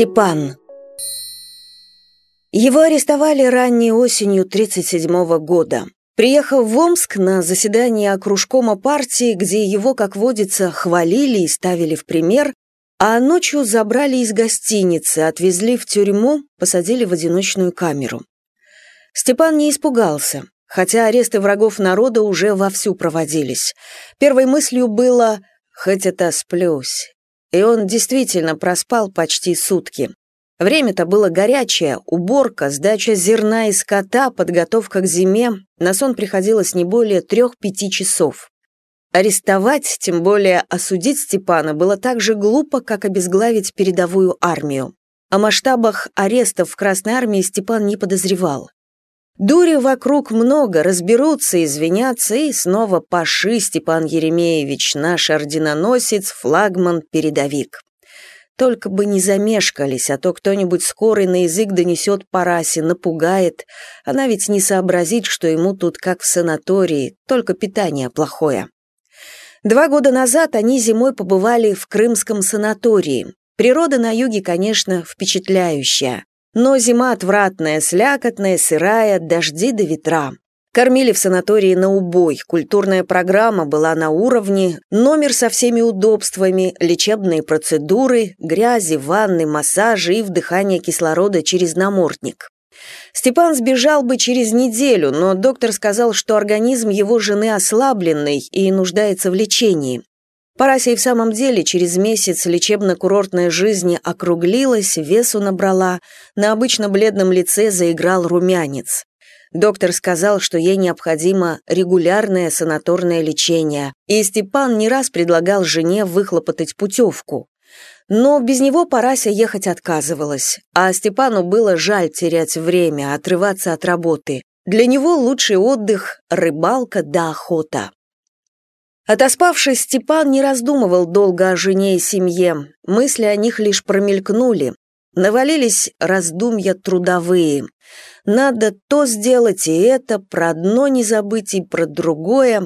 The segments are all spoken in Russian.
Степан. Его арестовали ранней осенью 1937 года. Приехав в Омск на заседание окружкома партии, где его, как водится, хвалили и ставили в пример, а ночью забрали из гостиницы, отвезли в тюрьму, посадили в одиночную камеру. Степан не испугался, хотя аресты врагов народа уже вовсю проводились. Первой мыслью было «хоть это сплюсь». И он действительно проспал почти сутки. Время-то было горячее, уборка, сдача зерна и скота, подготовка к зиме, на сон приходилось не более трех-пяти часов. Арестовать, тем более осудить Степана, было так же глупо, как обезглавить передовую армию. О масштабах арестов в Красной армии Степан не подозревал. Дури вокруг много, разберутся, извинятся, и снова паши Степан Еремеевич, наш орденоносец, флагман, передовик. Только бы не замешкались, а то кто-нибудь скорый на язык донесет Парасе, напугает. Она ведь не сообразит, что ему тут как в санатории, только питание плохое. Два года назад они зимой побывали в крымском санатории. Природа на юге, конечно, впечатляющая. Но зима отвратная, слякотная, сырая, дожди до ветра. Кормили в санатории на убой, культурная программа была на уровне, номер со всеми удобствами, лечебные процедуры, грязи, ванны, массажи и вдыхание кислорода через намордник. Степан сбежал бы через неделю, но доктор сказал, что организм его жены ослабленный и нуждается в лечении. Парася и в самом деле через месяц лечебно-курортной жизни округлилась, весу набрала, на обычно бледном лице заиграл румянец. Доктор сказал, что ей необходимо регулярное санаторное лечение, и Степан не раз предлагал жене выхлопотать путевку. Но без него Парася ехать отказывалась, а Степану было жаль терять время, отрываться от работы. Для него лучший отдых – рыбалка да охота. Отоспавшись, Степан не раздумывал долго о жене и семье, мысли о них лишь промелькнули. Навалились раздумья трудовые. Надо то сделать и это, про одно не забыть и про другое.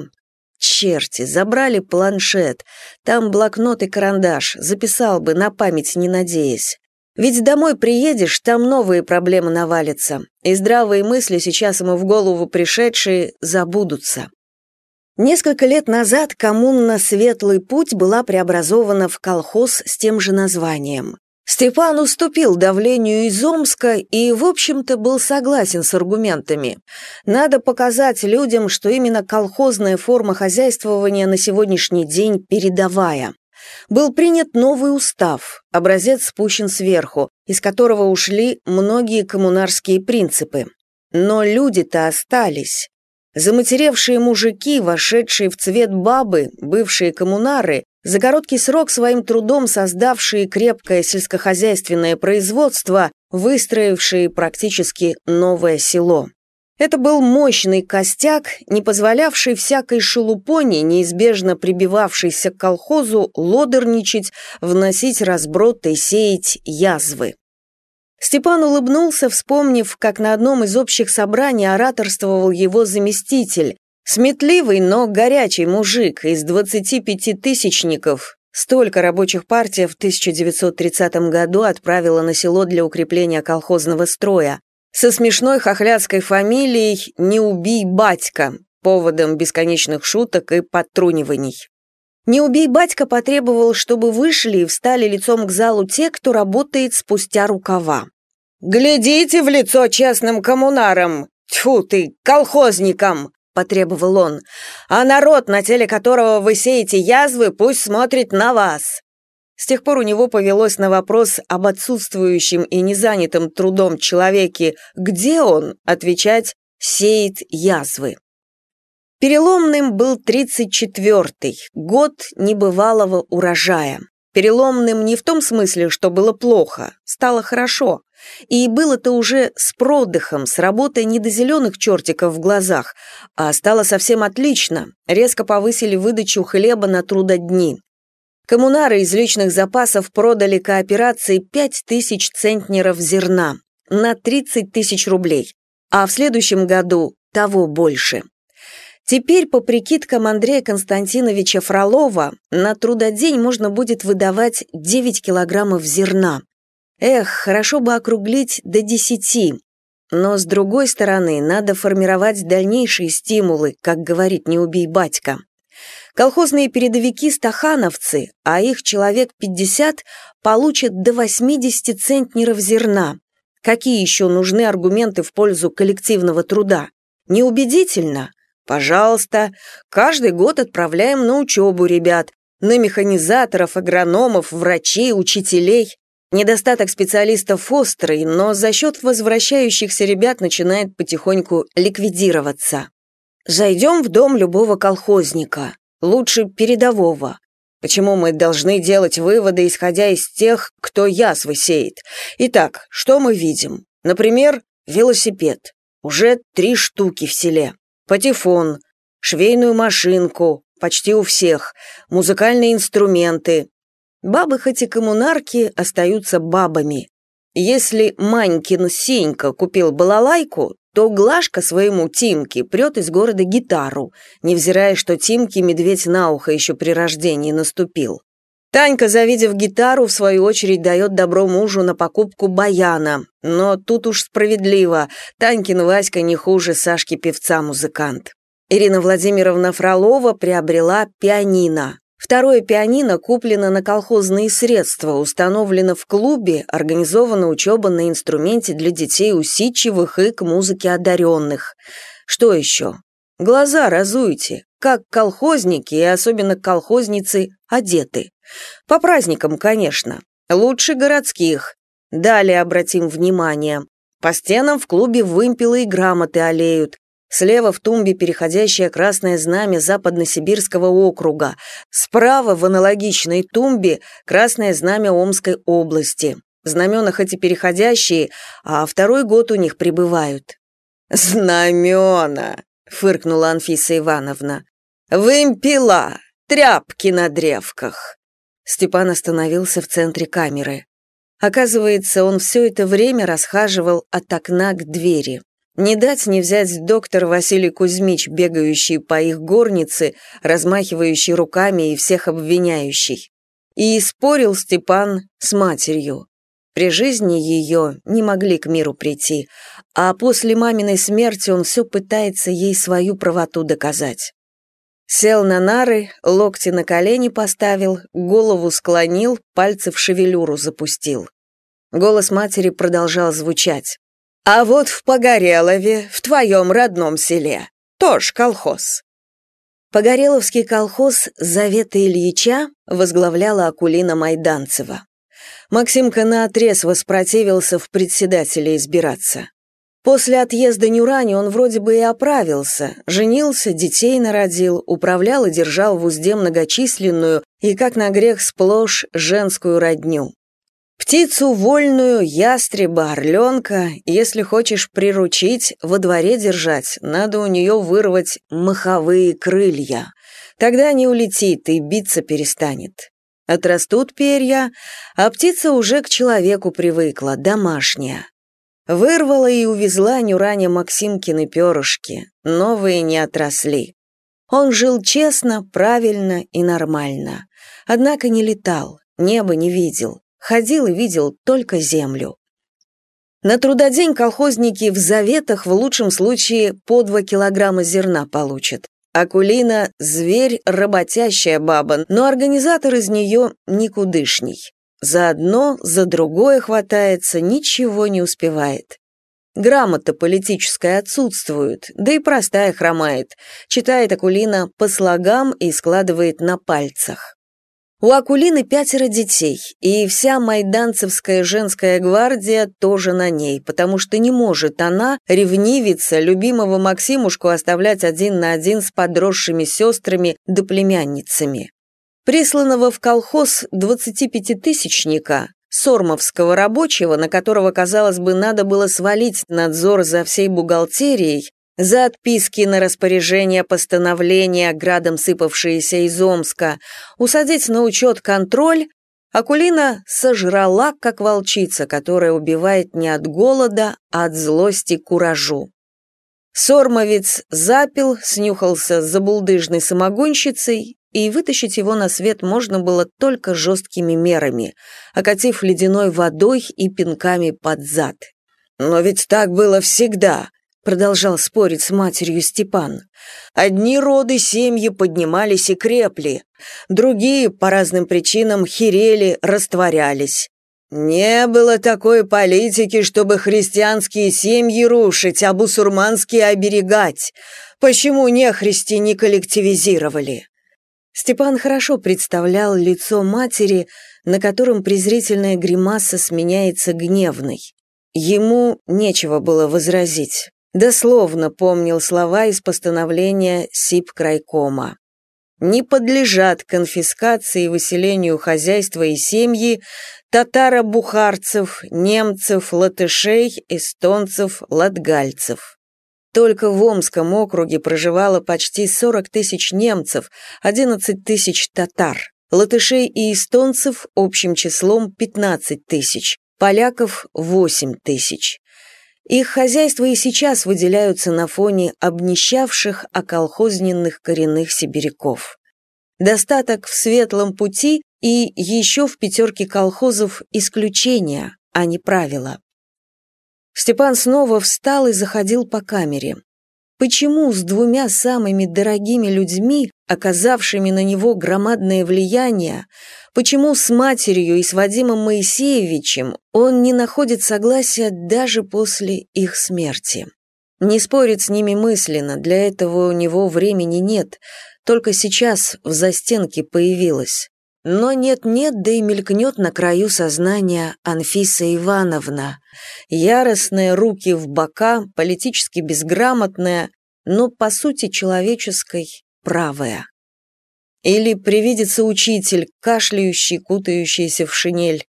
Черти, забрали планшет. Там блокнот и карандаш, записал бы, на память не надеясь. Ведь домой приедешь, там новые проблемы навалятся, и здравые мысли, сейчас ему в голову пришедшие, забудутся. Несколько лет назад коммуна «Светлый путь» была преобразована в колхоз с тем же названием. Степан уступил давлению из Омска и, в общем-то, был согласен с аргументами. Надо показать людям, что именно колхозная форма хозяйствования на сегодняшний день передовая. Был принят новый устав, образец спущен сверху, из которого ушли многие коммунарские принципы. Но люди-то остались. Заматеревшие мужики, вошедшие в цвет бабы, бывшие коммунары, за короткий срок своим трудом создавшие крепкое сельскохозяйственное производство, выстроившие практически новое село. Это был мощный костяк, не позволявший всякой шелупоне, неизбежно прибивавшейся к колхозу, лодерничать, вносить разброд и сеять язвы. Степан улыбнулся, вспомнив, как на одном из общих собраний ораторствовал его заместитель, Сметливый, но горячий мужик из 25 тысячников. Столько рабочих партий в 1930 году отправила на село для укрепления колхозного строя. Со смешной хохлядской фамилией «Не убий батька», поводом бесконечных шуток и подтруниваний. «Не убей батька» потребовал, чтобы вышли и встали лицом к залу те, кто работает спустя рукава. «Глядите в лицо честным коммунарам! Тьфу ты, колхозникам!» потребовал он, «а народ, на теле которого вы сеете язвы, пусть смотрит на вас». С тех пор у него повелось на вопрос об отсутствующем и незанятом трудом человеке «где он?» отвечать «сеет язвы». Переломным был 34-й, год небывалого урожая. Переломным не в том смысле, что было плохо, стало хорошо. И было-то уже с продыхом, с работой не до зеленых чертиков в глазах, а стало совсем отлично, резко повысили выдачу хлеба на трудодни. Коммунары из личных запасов продали кооперации 5 тысяч центнеров зерна на 30 тысяч рублей, а в следующем году того больше. Теперь, по прикидкам Андрея Константиновича Фролова, на трудодень можно будет выдавать 9 килограммов зерна. Эх, хорошо бы округлить до десяти. Но, с другой стороны, надо формировать дальнейшие стимулы, как говорит «не убей батька». Колхозные передовики-стахановцы, а их человек 50, получат до 80 центнеров зерна. Какие еще нужны аргументы в пользу коллективного труда? Неубедительно? Пожалуйста, каждый год отправляем на учебу ребят, на механизаторов, агрономов, врачей, учителей. Недостаток специалистов острый, но за счет возвращающихся ребят начинает потихоньку ликвидироваться. Зайдем в дом любого колхозника, лучше передового. Почему мы должны делать выводы, исходя из тех, кто язвы сеет? Итак, что мы видим? Например, велосипед. Уже три штуки в селе. Патефон, швейную машинку, почти у всех, музыкальные инструменты. Бабы хоть и коммунарки, остаются бабами. Если Манькин Сенька купил балалайку, то Глашка своему Тимке прет из города гитару, невзирая, что Тимке медведь на ухо еще при рождении наступил. Танька, завидев гитару, в свою очередь дает добро мужу на покупку баяна. Но тут уж справедливо, Танькин Васька не хуже Сашки-певца-музыкант. Ирина Владимировна Фролова приобрела пианино. Второе пианино куплено на колхозные средства, установлено в клубе, организована учеба на инструменте для детей усидчивых и к музыке одаренных. Что еще? Глаза разуйте, как колхозники и особенно колхозницы одеты. По праздникам, конечно. Лучше городских. Далее обратим внимание. По стенам в клубе вымпелы и грамоты олеют. Слева в тумбе переходящее красное знамя Западносибирского округа. Справа в аналогичной тумбе красное знамя Омской области. Знамена хоть и переходящие, а второй год у них прибывают. «Знамена!» — фыркнула Анфиса Ивановна. «Вымпела! Тряпки на древках!» Степан остановился в центре камеры. Оказывается, он все это время расхаживал от окна к двери. Не дать не взять доктор Василий Кузьмич, бегающий по их горнице, размахивающий руками и всех обвиняющий. И спорил Степан с матерью. При жизни ее не могли к миру прийти, а после маминой смерти он все пытается ей свою правоту доказать. Сел на нары, локти на колени поставил, голову склонил, пальцы в шевелюру запустил. Голос матери продолжал звучать. А вот в Погорелове, в твоем родном селе, тоже колхоз. Погореловский колхоз Завета Ильича возглавляла Акулина Майданцева. Максимка наотрез воспротивился в председателе избираться. После отъезда Нюрани он вроде бы и оправился, женился, детей народил, управлял и держал в узде многочисленную и, как на грех, сплошь женскую родню. Птицу вольную, ястреба, орленка, если хочешь приручить, во дворе держать, надо у нее вырвать маховые крылья. Тогда не улетит и биться перестанет. Отрастут перья, а птица уже к человеку привыкла, домашняя. Вырвала и увезла Нюраня Максимкины перышки, новые не отросли. Он жил честно, правильно и нормально. Однако не летал, небо не видел ходил и видел только землю. На трудодень колхозники в заветах в лучшем случае по два килограмма зерна получат. Акулина – зверь, работящая баба, но организатор из нее никудышний. За одно, за другое хватается, ничего не успевает. Грамота политическая отсутствует, да и простая хромает. Читает Акулина по слогам и складывает на пальцах. У Акулины пятеро детей, и вся майданцевская женская гвардия тоже на ней, потому что не может она, ревнивица, любимого Максимушку оставлять один на один с подросшими сестрами да племянницами. Присланного в колхоз 25-тысячника, сормовского рабочего, на которого, казалось бы, надо было свалить надзор за всей бухгалтерией, за отписки на распоряжение постановления, градом сыпавшиеся из Омска, усадить на учет контроль, Акулина сожрала, как волчица, которая убивает не от голода, а от злости куражу. Сормовец запил, снюхался за булдыжной самогонщицей и вытащить его на свет можно было только жесткими мерами, окатив ледяной водой и пинками под зад. «Но ведь так было всегда», — продолжал спорить с матерью Степан. «Одни роды семьи поднимались и крепли, другие, по разным причинам, херели, растворялись. Не было такой политики, чтобы христианские семьи рушить, а бусурманские оберегать. Почему нехристи не коллективизировали? Степан хорошо представлял лицо матери, на котором презрительная гримаса сменяется гневной. Ему нечего было возразить. Дословно помнил слова из постановления СИП-крайкома не подлежат конфискации и выселению хозяйства и семьи татаро-бухарцев, немцев, латышей, эстонцев, латгальцев. Только в Омском округе проживало почти 40 тысяч немцев, 11 тысяч татар, латышей и эстонцев общим числом 15 тысяч, поляков – 8 тысяч. Их хозяйства и сейчас выделяются на фоне обнищавших околхозненных коренных сибиряков. Достаток в светлом пути и еще в пятерке колхозов исключения, а не правила. Степан снова встал и заходил по камере. Почему с двумя самыми дорогими людьми, оказавшими на него громадное влияние, почему с матерью и с Вадимом Моисеевичем он не находит согласия даже после их смерти? Не спорит с ними мысленно, для этого у него времени нет, только сейчас в застенке появилась. Но нет-нет, да и мелькнет на краю сознания Анфиса Ивановна. Яростная, руки в бока, политически безграмотная, но по сути человеческой правая. Или привидится учитель, кашляющий, кутающийся в шинель.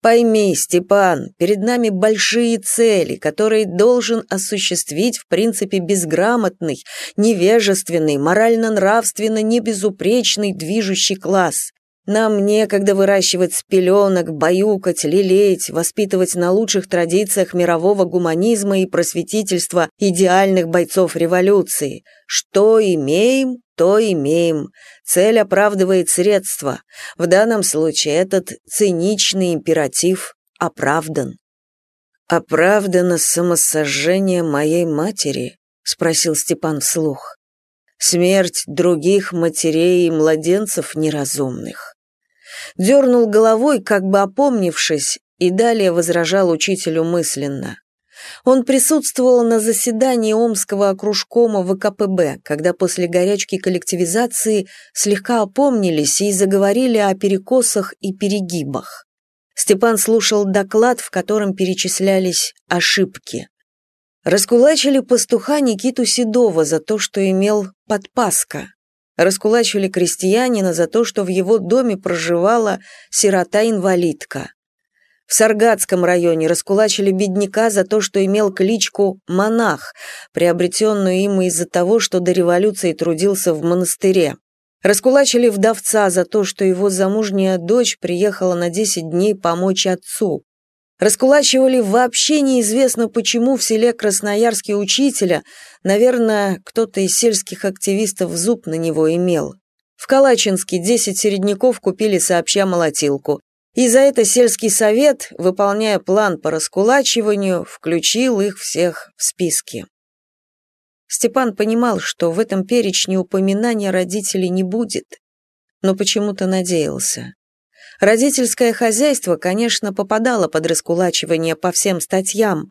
Пойми, Степан, перед нами большие цели, которые должен осуществить в принципе безграмотный, невежественный, морально-нравственно небезупречный движущий класс. Нам некогда выращивать с пеленок, баюкать, лелеять, воспитывать на лучших традициях мирового гуманизма и просветительства идеальных бойцов революции. Что имеем, то имеем. Цель оправдывает средства. В данном случае этот циничный императив оправдан. «Оправдано самосожжение моей матери?» — спросил Степан вслух. «Смерть других матерей и младенцев неразумных дернул головой, как бы опомнившись, и далее возражал учителю мысленно. Он присутствовал на заседании Омского окружкома ВКПБ, когда после горячки коллективизации слегка опомнились и заговорили о перекосах и перегибах. Степан слушал доклад, в котором перечислялись ошибки. Раскулачили пастуха Никиту Седова за то, что имел подпаска раскулачивали крестьянина за то, что в его доме проживала сирота-инвалидка. В Саргатском районе раскулачили бедняка за то, что имел кличку «монах», приобретенную им из-за того, что до революции трудился в монастыре. Раскулачили вдовца за то, что его замужняя дочь приехала на 10 дней помочь отцу. Раскулачивали вообще неизвестно почему в селе Красноярске учителя, наверное, кто-то из сельских активистов зуб на него имел. В Калачинске 10 середняков купили сообща молотилку. И за это сельский совет, выполняя план по раскулачиванию, включил их всех в списки. Степан понимал, что в этом перечне упоминания родителей не будет, но почему-то надеялся. Родительское хозяйство, конечно, попадало под раскулачивание по всем статьям,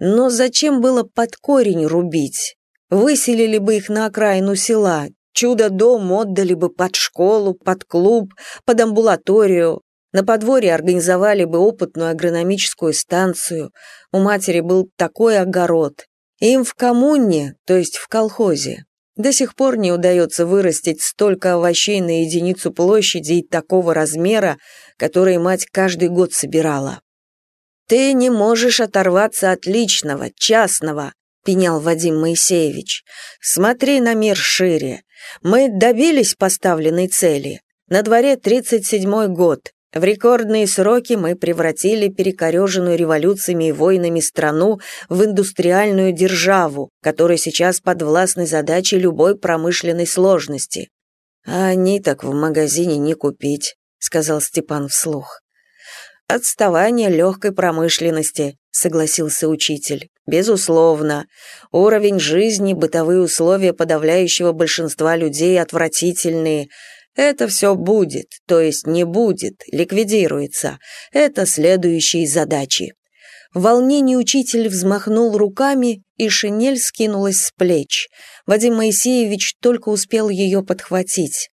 но зачем было под корень рубить? Выселили бы их на окраину села, чудо-дом отдали бы под школу, под клуб, под амбулаторию, на подворье организовали бы опытную агрономическую станцию, у матери был такой огород. Им в коммуне, то есть в колхозе, до сих пор не удается вырастить столько овощей на единицу площади и такого размера, который мать каждый год собирала. «Ты не можешь оторваться от личного, частного», — пенял Вадим Моисеевич. «Смотри на мир шире. Мы добились поставленной цели. На дворе 37-й год. В рекордные сроки мы превратили перекореженную революциями и войнами страну в индустриальную державу, которая сейчас подвластны задачи любой промышленной сложности. А они так в магазине не купить, сказал Степан вслух. Отставание легкой промышленности, согласился учитель. Безусловно, уровень жизни, бытовые условия подавляющего большинства людей отвратительные. Это все будет, то есть не будет, ликвидируется. Это следующие задачи. В волнении учитель взмахнул руками, и шинель скинулась с плеч. Вадим Моисеевич только успел ее подхватить.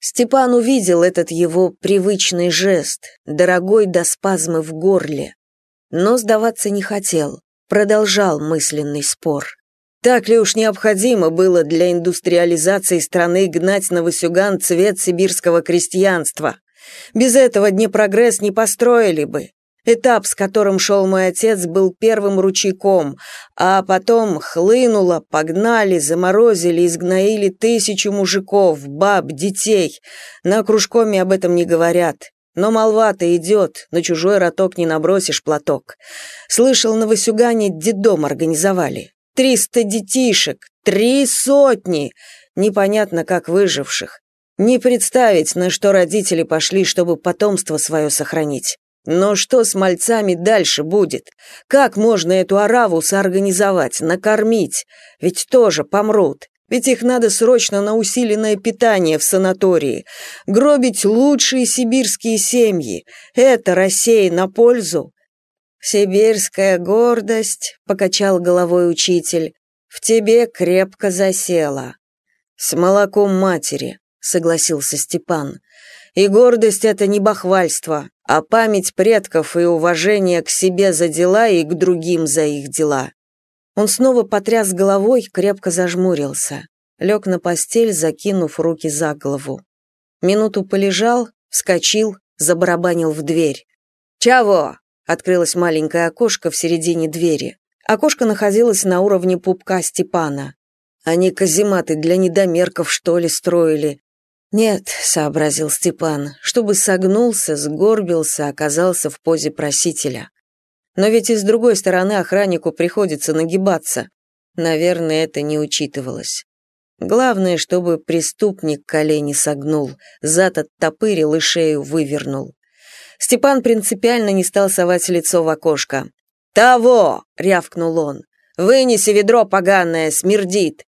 Степан увидел этот его привычный жест, дорогой до спазмы в горле. Но сдаваться не хотел, продолжал мысленный спор. Так ли уж необходимо было для индустриализации страны гнать на Васюган цвет сибирского крестьянства? Без этого Днепрогресс не построили бы. Этап, с которым шел мой отец, был первым ручейком, а потом хлынуло, погнали, заморозили, изгноили тысячу мужиков, баб, детей. На кружкоме об этом не говорят. Но молва-то идет, на чужой роток не набросишь платок. Слышал, на Васюгане детдом организовали. Триста детишек, три сотни! Непонятно, как выживших. Не представить, на что родители пошли, чтобы потомство свое сохранить. Но что с мальцами дальше будет? Как можно эту ораву соорганизовать, накормить? Ведь тоже помрут. Ведь их надо срочно на усиленное питание в санатории. Гробить лучшие сибирские семьи. Это России на пользу. «Сибирская гордость», — покачал головой учитель, — «в тебе крепко засела». «С молоком матери», — согласился Степан. «И гордость — это не бахвальство, а память предков и уважение к себе за дела и к другим за их дела. Он снова потряс головой, крепко зажмурился, лег на постель, закинув руки за голову. Минуту полежал, вскочил, забарабанил в дверь. «Чего?» — открылось маленькое окошко в середине двери. Окошко находилось на уровне пупка Степана. Они казематы для недомерков, что ли, строили. «Нет», — сообразил Степан, чтобы согнулся, сгорбился, оказался в позе просителя. Но ведь и с другой стороны охраннику приходится нагибаться. Наверное, это не учитывалось. Главное, чтобы преступник колени согнул, зад оттопырил и шею вывернул. Степан принципиально не стал совать лицо в окошко. «Того!» — рявкнул он. «Вынеси ведро поганое, смердит!»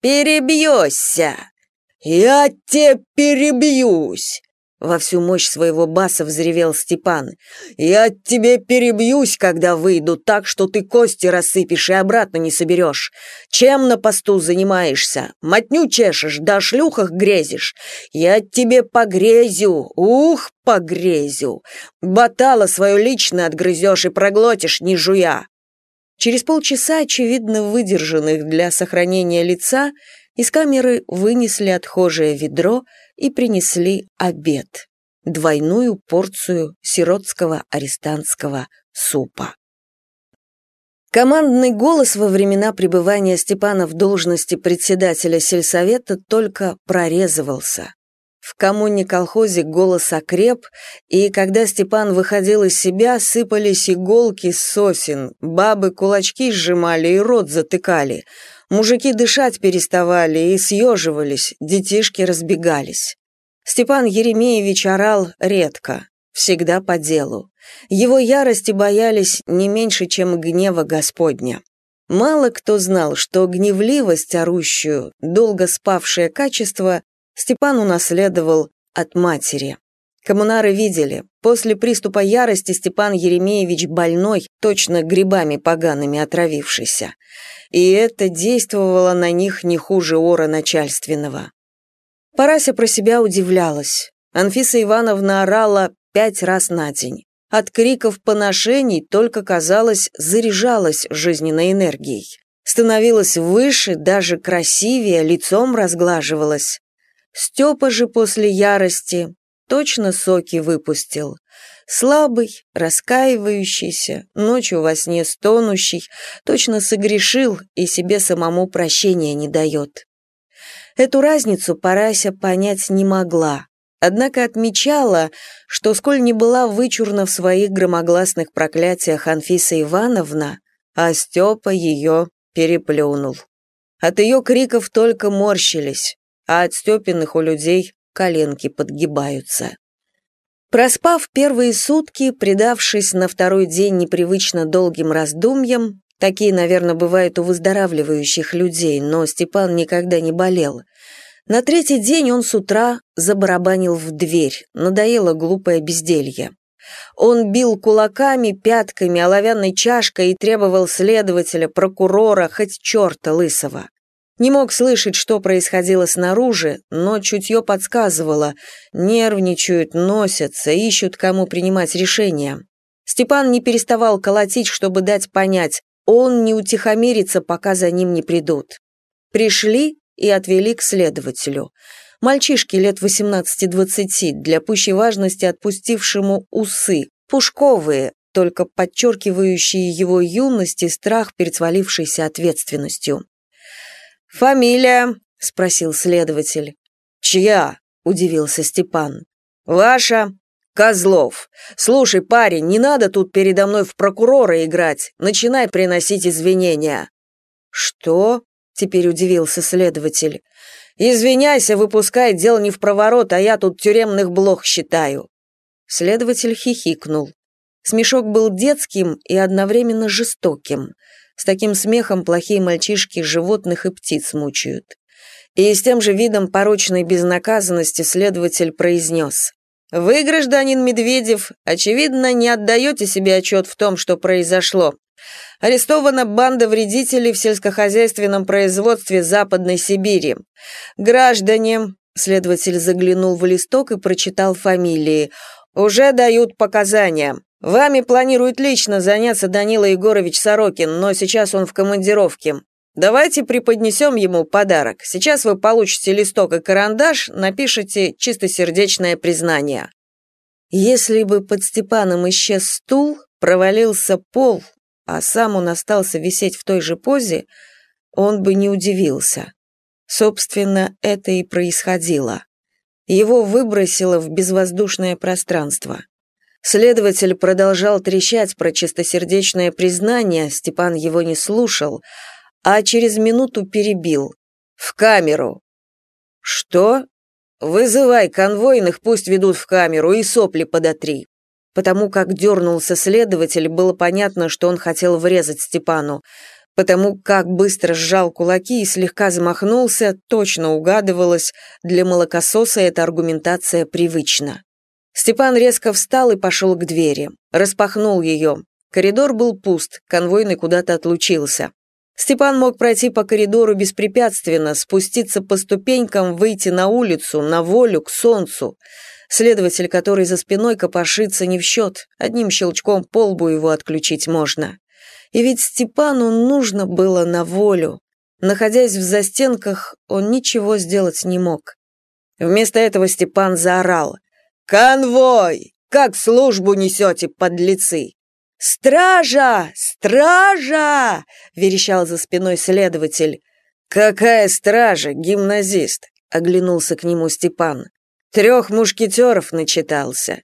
«Перебьешься!» «Я те перебьюсь!» Во всю мощь своего баса взревел Степан. «Я тебе перебьюсь, когда выйду, так что ты кости рассыпешь и обратно не соберешь. Чем на посту занимаешься? Мотню чешешь, да шлюхах грезишь. Я тебе погрезю, ух, погрезю. Батала свое лично отгрызешь и проглотишь, не жуя». Через полчаса, очевидно выдержанных для сохранения лица, из камеры вынесли отхожее ведро и принесли обед. Двойную порцию сиротского арестантского супа. Командный голос во времена пребывания Степана в должности председателя сельсовета только прорезывался. В коммуне-колхозе голос окреп, и когда Степан выходил из себя, сыпались иголки с сосен, бабы кулачки сжимали и рот затыкали — Мужики дышать переставали и съеживались, детишки разбегались. Степан Еремеевич орал редко, всегда по делу. Его ярости боялись не меньше, чем гнева Господня. Мало кто знал, что гневливость орущую, долго спавшее качество, Степан унаследовал от матери. Коммунары видели, после приступа ярости Степан Еремеевич больной, точно грибами погаными отравившийся и это действовало на них не хуже ора начальственного. Парася про себя удивлялась. Анфиса Ивановна орала пять раз на день. От криков поношений только, казалось, заряжалась жизненной энергией. Становилась выше, даже красивее, лицом разглаживалась. Степа же после ярости точно соки выпустил. Слабый, раскаивающийся, ночью во сне стонущий, точно согрешил и себе самому прощения не дает. Эту разницу Парася понять не могла, однако отмечала, что сколь не была вычурна в своих громогласных проклятиях Анфиса Ивановна, а Степа ее переплюнул. От ее криков только морщились, а от Степиных у людей коленки подгибаются. Проспав первые сутки, предавшись на второй день непривычно долгим раздумьям, такие, наверное, бывают у выздоравливающих людей, но Степан никогда не болел, на третий день он с утра забарабанил в дверь, надоело глупое безделье. Он бил кулаками, пятками, оловянной чашкой и требовал следователя, прокурора, хоть черта лысого. Не мог слышать, что происходило снаружи, но чутье подсказывало. Нервничают, носятся, ищут, кому принимать решения. Степан не переставал колотить, чтобы дать понять, он не утихомирится, пока за ним не придут. Пришли и отвели к следователю. Мальчишки лет 18-20, для пущей важности отпустившему усы, пушковые, только подчеркивающие его юность и страх перед свалившейся ответственностью. «Фамилия?» — спросил следователь. «Чья?» — удивился Степан. «Ваша?» «Козлов. Слушай, парень, не надо тут передо мной в прокурора играть. Начинай приносить извинения». «Что?» — теперь удивился следователь. «Извиняйся, выпускай, дело не в проворот, а я тут тюремных блох считаю». Следователь хихикнул. Смешок был детским и одновременно жестоким. С таким смехом плохие мальчишки животных и птиц мучают. И с тем же видом порочной безнаказанности следователь произнес. «Вы, гражданин Медведев, очевидно, не отдаете себе отчет в том, что произошло. Арестована банда вредителей в сельскохозяйственном производстве Западной Сибири. Граждане, следователь заглянул в листок и прочитал фамилии, уже дают показания. Вами планирует лично заняться Данила Егорович Сорокин, но сейчас он в командировке. Давайте преподнесем ему подарок. Сейчас вы получите листок и карандаш, напишите чистосердечное признание. Если бы под Степаном исчез стул, провалился пол, а сам он остался висеть в той же позе, он бы не удивился. Собственно, это и происходило. Его выбросило в безвоздушное пространство. Следователь продолжал трещать про чистосердечное признание, Степан его не слушал, а через минуту перебил. «В камеру!» «Что?» «Вызывай конвойных, пусть ведут в камеру и сопли подотри». Потому как дернулся следователь, было понятно, что он хотел врезать Степану. Потому как быстро сжал кулаки и слегка замахнулся, точно угадывалось, для молокососа эта аргументация привычна. Степан резко встал и пошел к двери. Распахнул ее. Коридор был пуст, конвойный куда-то отлучился. Степан мог пройти по коридору беспрепятственно, спуститься по ступенькам, выйти на улицу, на волю, к солнцу. Следователь, который за спиной копошится, не в счет, одним щелчком по лбу его отключить можно. И ведь Степану нужно было на волю. Находясь в застенках, он ничего сделать не мог. Вместо этого Степан заорал — «Конвой! Как службу несете, подлецы!» «Стража! Стража!» — верещал за спиной следователь. «Какая стража, гимназист?» — оглянулся к нему Степан. «Трех мушкетеров начитался».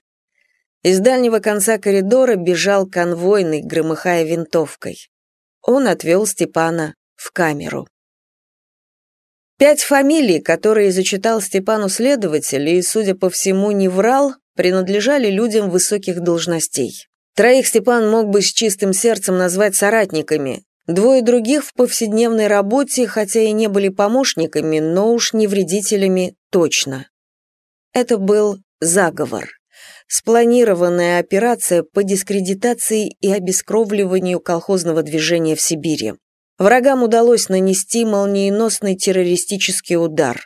Из дальнего конца коридора бежал конвойный, громыхая винтовкой. Он отвел Степана в камеру. Пять фамилий, которые зачитал Степану следователь и, судя по всему, не врал, принадлежали людям высоких должностей. Троих Степан мог бы с чистым сердцем назвать соратниками, двое других в повседневной работе, хотя и не были помощниками, но уж не вредителями точно. Это был заговор. Спланированная операция по дискредитации и обескровливанию колхозного движения в Сибири. Врагам удалось нанести молниеносный террористический удар.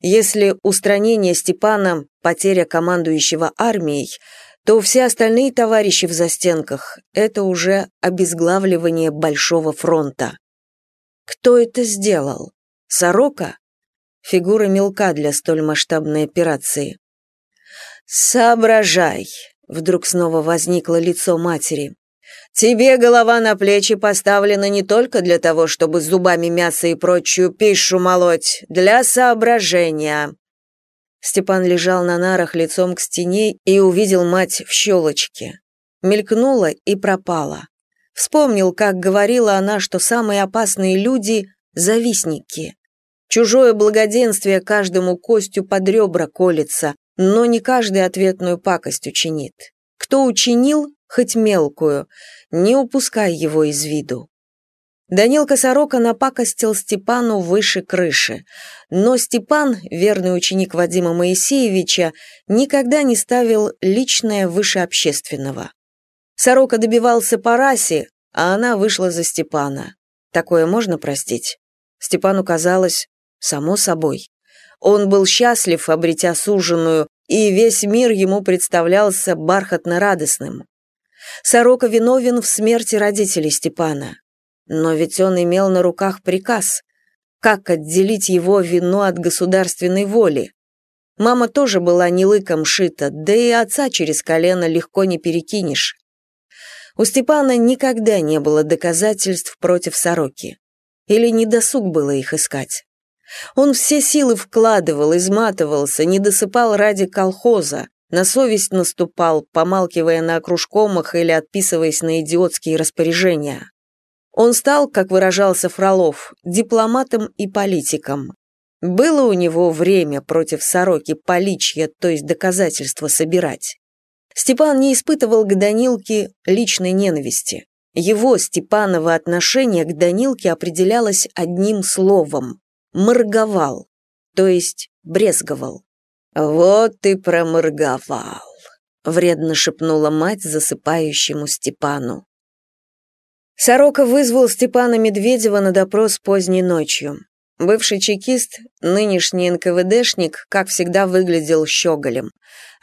Если устранение Степана – потеря командующего армией, то все остальные товарищи в застенках – это уже обезглавливание Большого фронта. Кто это сделал? Сорока? Фигура мелка для столь масштабной операции. «Соображай!» — вдруг снова возникло лицо матери. Тебе голова на плечи поставлена не только для того, чтобы зубами мясо и прочую пищу молоть, для соображения». Степан лежал на нарах лицом к стене и увидел мать в щелочке. Мелькнула и пропала. Вспомнил, как говорила она, что самые опасные люди — завистники. Чужое благоденствие каждому костью под ребра колется, но не каждый ответную пакость учинит. Кто учинил, хоть мелкую, не упускай его из виду. Данилка Сорока напакостил Степану выше крыши, но Степан, верный ученик Вадима Моисеевича, никогда не ставил личное выше общественного. Сорока добивался по расе, а она вышла за Степана. Такое можно простить? Степану казалось, само собой. Он был счастлив, обретя суженую, и весь мир ему представлялся бархатно-радостным. Сорока виновен в смерти родителей Степана. Но ведь он имел на руках приказ. Как отделить его вину от государственной воли? Мама тоже была не лыком шита, да и отца через колено легко не перекинешь. У Степана никогда не было доказательств против Сороки. Или не досуг было их искать. Он все силы вкладывал, изматывался, не досыпал ради колхоза, на совесть наступал, помалкивая на окружкомах или отписываясь на идиотские распоряжения. Он стал, как выражался Фролов, дипломатом и политиком. Было у него время против сороки поличья, то есть доказательства собирать. Степан не испытывал к Данилке личной ненависти. Его, Степанова, отношение к Данилке определялось одним словом морговал, то есть брезговал. «Вот ты проморговал», — вредно шепнула мать засыпающему Степану. Сорока вызвал Степана Медведева на допрос поздней ночью. Бывший чекист, нынешний НКВДшник, как всегда выглядел щеголем.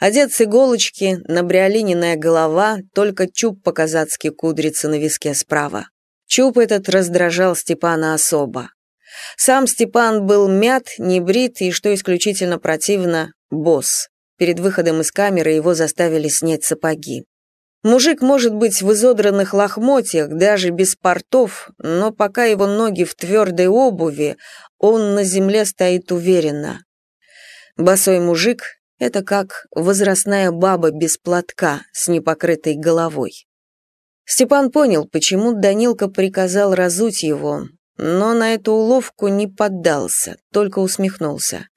Одет с иголочки, набриолиненная голова, только чуб по-казацки кудрится на виске справа. Чуб этот раздражал Степана особо. Сам Степан был мят, небрит и, что исключительно противно, босс. Перед выходом из камеры его заставили снять сапоги. Мужик может быть в изодранных лохмотьях, даже без портов, но пока его ноги в твердой обуви, он на земле стоит уверенно. Босой мужик — это как возрастная баба без платка с непокрытой головой. Степан понял, почему Данилка приказал разуть его, но на эту уловку не поддался, только усмехнулся.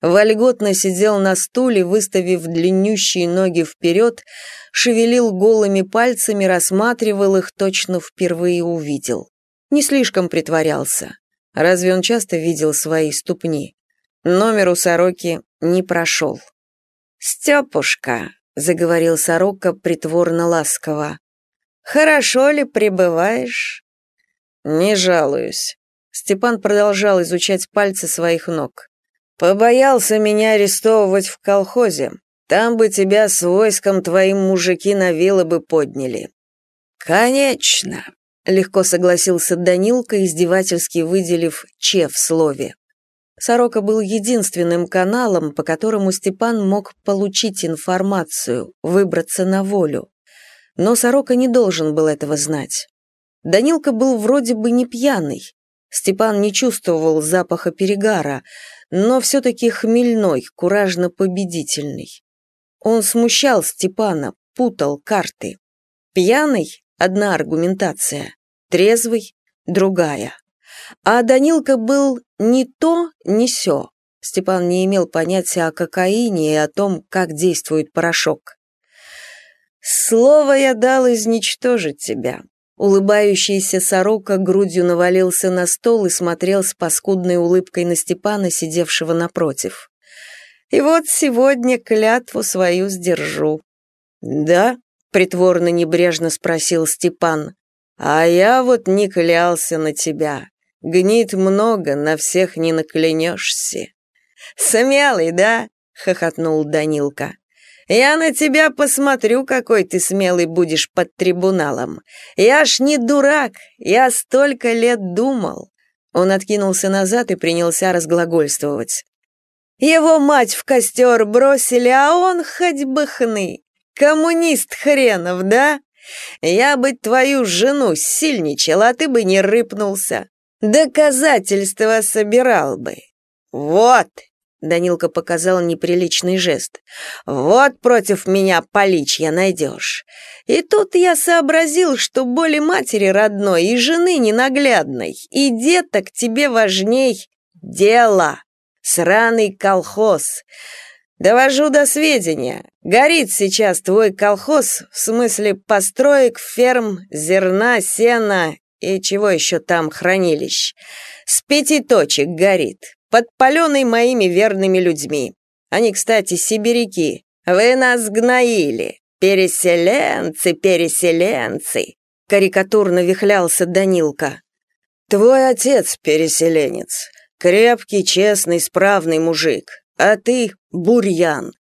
Вольготно сидел на стуле, выставив длиннющие ноги вперед, шевелил голыми пальцами, рассматривал их, точно впервые увидел. Не слишком притворялся. Разве он часто видел свои ступни? Номер у сороки не прошел. «Степушка», — заговорил сорока притворно ласково, — «хорошо ли пребываешь?» «Не жалуюсь». Степан продолжал изучать пальцы своих ног. «Побоялся меня арестовывать в колхозе. Там бы тебя с войском твоим мужики на вилы бы подняли». «Конечно», — легко согласился Данилка, издевательски выделив «че» в слове. Сорока был единственным каналом, по которому Степан мог получить информацию, выбраться на волю. Но Сорока не должен был этого знать. Данилка был вроде бы не пьяный. Степан не чувствовал запаха перегара, но все-таки хмельной, куражно-победительный. Он смущал Степана, путал карты. Пьяный — одна аргументация, трезвый — другая. А Данилка был ни то, ни сё. Степан не имел понятия о кокаине и о том, как действует порошок. «Слово я дал изничтожить тебя», Улыбающийся сорока грудью навалился на стол и смотрел с паскудной улыбкой на Степана, сидевшего напротив. «И вот сегодня клятву свою сдержу». «Да?» — притворно небрежно спросил Степан. «А я вот не клялся на тебя. Гнит много, на всех не наклянешься». «Смелый, да?» — хохотнул Данилка. Я на тебя посмотрю, какой ты смелый будешь под трибуналом. Я ж не дурак, я столько лет думал». Он откинулся назад и принялся разглагольствовать. «Его мать в костер бросили, а он хоть бы хны. Коммунист хренов, да? Я бы твою жену сильничал, а ты бы не рыпнулся. Доказательства собирал бы. Вот, Данилка показал неприличный жест. «Вот против меня поличья найдешь». И тут я сообразил, что боли матери родной и жены ненаглядной, и деток тебе важней. дело. Сраный колхоз. Довожу до сведения. Горит сейчас твой колхоз, в смысле построек, ферм, зерна, сена и чего еще там хранилищ. С пяти точек горит, подпаленный моими верными людьми. Они, кстати, сибиряки. Вы нас гноили. Переселенцы, переселенцы. Карикатурно вихлялся Данилка. Твой отец переселенец. Крепкий, честный, справный мужик. А ты бурьян.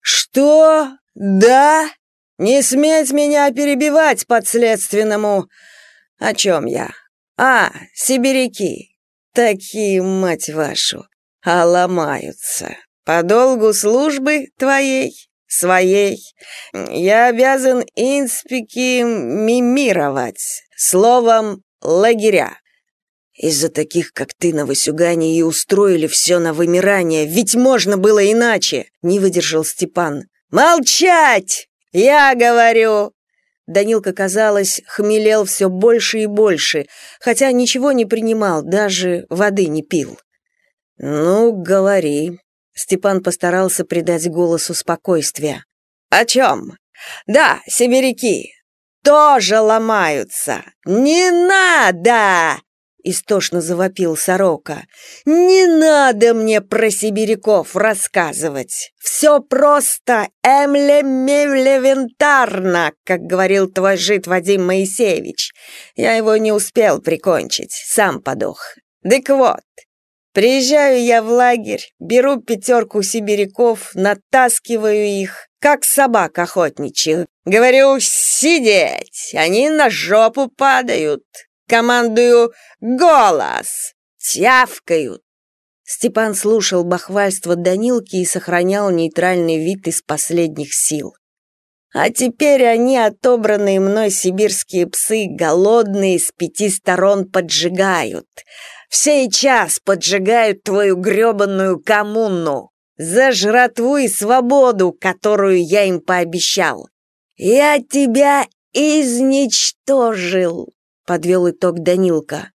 Что? Да? Не сметь меня перебивать подследственному. О чем я? А, сибиряки. Такие, мать вашу, а ломаются. По долгу службы твоей, своей, я обязан инспики мимировать, словом, лагеря. Из-за таких, как ты, на Васюгане и устроили все на вымирание, ведь можно было иначе, не выдержал Степан. Молчать! Я говорю! Данилка, казалось, хмелел все больше и больше, хотя ничего не принимал, даже воды не пил. «Ну, говори», Степан постарался придать голосу спокойствие. «О чем? Да, сибиряки. Тоже ломаются. Не надо!» Истошно завопил сорока. «Не надо мне про сибиряков рассказывать. Все просто эмлемевлевентарно, как говорил твой жид Вадим Моисеевич. Я его не успел прикончить, сам подох. Так вот, Приезжаю я в лагерь, беру пятерку сибиряков, натаскиваю их, как собак охотничьих. Говорю, сидеть, они на жопу падают. Командую «Голос!» Тявкают. Степан слушал бахвальство Данилки и сохранял нейтральный вид из последних сил. А теперь они, отобранные мной сибирские псы, голодные с пяти сторон поджигают — в сей час поджигают твою грёбаную коммуну за жратву и свободу, которую я им пообещал. Я тебя изничтожил, подвел итог Данилка.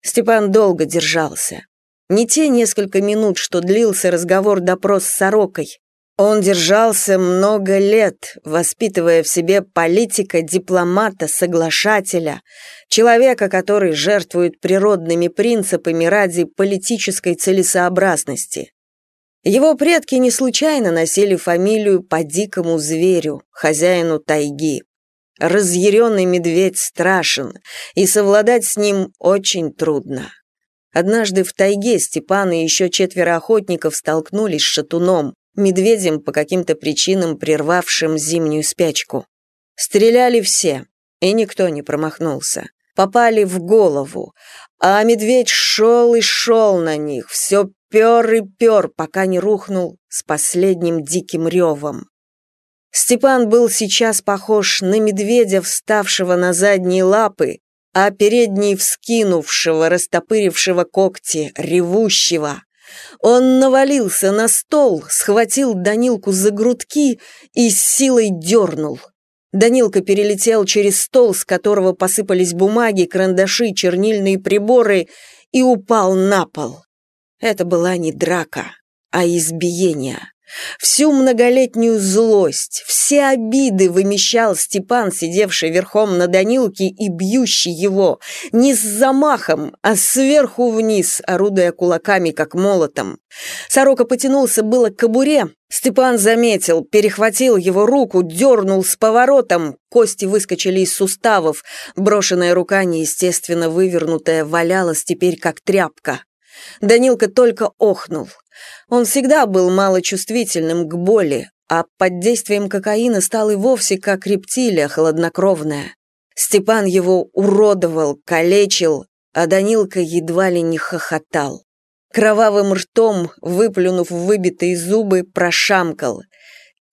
Степан долго держался. Не те несколько минут, что длился разговор-допрос с Сорокой, он держался много лет, воспитывая в себе политика, дипломата, соглашателя, человека, который жертвует природными принципами ради политической целесообразности. Его предки не случайно носили фамилию по дикому зверю, хозяину тайги. Разъяренный медведь страшен, и совладать с ним очень трудно. Однажды в тайге Степан и еще четверо охотников столкнулись с шатуном, медведем по каким-то причинам прервавшим зимнюю спячку. Стреляли все, и никто не промахнулся. Попали в голову, а медведь шел и шел на них, все пер и пер, пока не рухнул с последним диким ревом. Степан был сейчас похож на медведя, вставшего на задние лапы, а передние вскинувшего, растопырившего когти, ревущего. Он навалился на стол, схватил Данилку за грудки и с силой дернул. Данилка перелетел через стол, с которого посыпались бумаги, карандаши, чернильные приборы, и упал на пол. Это была не драка, а избиение. Всю многолетнюю злость, все обиды вымещал Степан, сидевший верхом на Данилке и бьющий его, не с замахом, а сверху вниз, орудуя кулаками, как молотом. Сорока потянулся было к кобуре, Степан заметил, перехватил его руку, дернул с поворотом, кости выскочили из суставов, брошенная рука, неестественно вывернутая, валялась теперь как тряпка. Данилка только охнул. Он всегда был малочувствительным к боли, а под действием кокаина стал и вовсе как рептилия холоднокровная. Степан его уродовал, калечил, а Данилка едва ли не хохотал. Кровавым ртом, выплюнув выбитые зубы, прошамкал.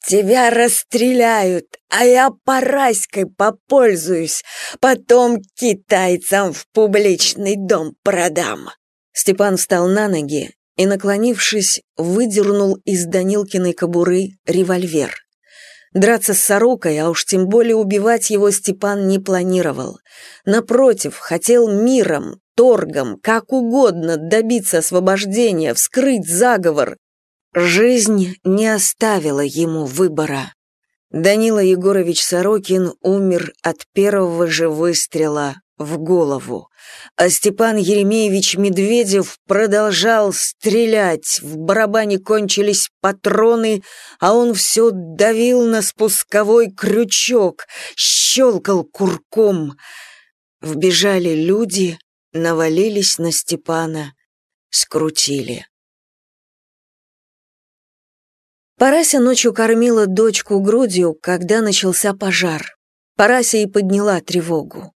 «Тебя расстреляют, а я параськой попользуюсь, потом китайцам в публичный дом продам». Степан встал на ноги и, наклонившись, выдернул из Данилкиной кобуры револьвер. Драться с сорокой, а уж тем более убивать его Степан не планировал. Напротив, хотел миром, торгом, как угодно добиться освобождения, вскрыть заговор. Жизнь не оставила ему выбора. Данила Егорович Сорокин умер от первого же выстрела в голову, а Степан Еремеевич Медведев продолжал стрелять, в барабане кончились патроны, а он все давил на спусковой крючок, щелкал курком. Вбежали люди, навалились на Степана, скрутили. Парася ночью кормила дочку грудью, когда начался пожар. Парася и подняла тревогу.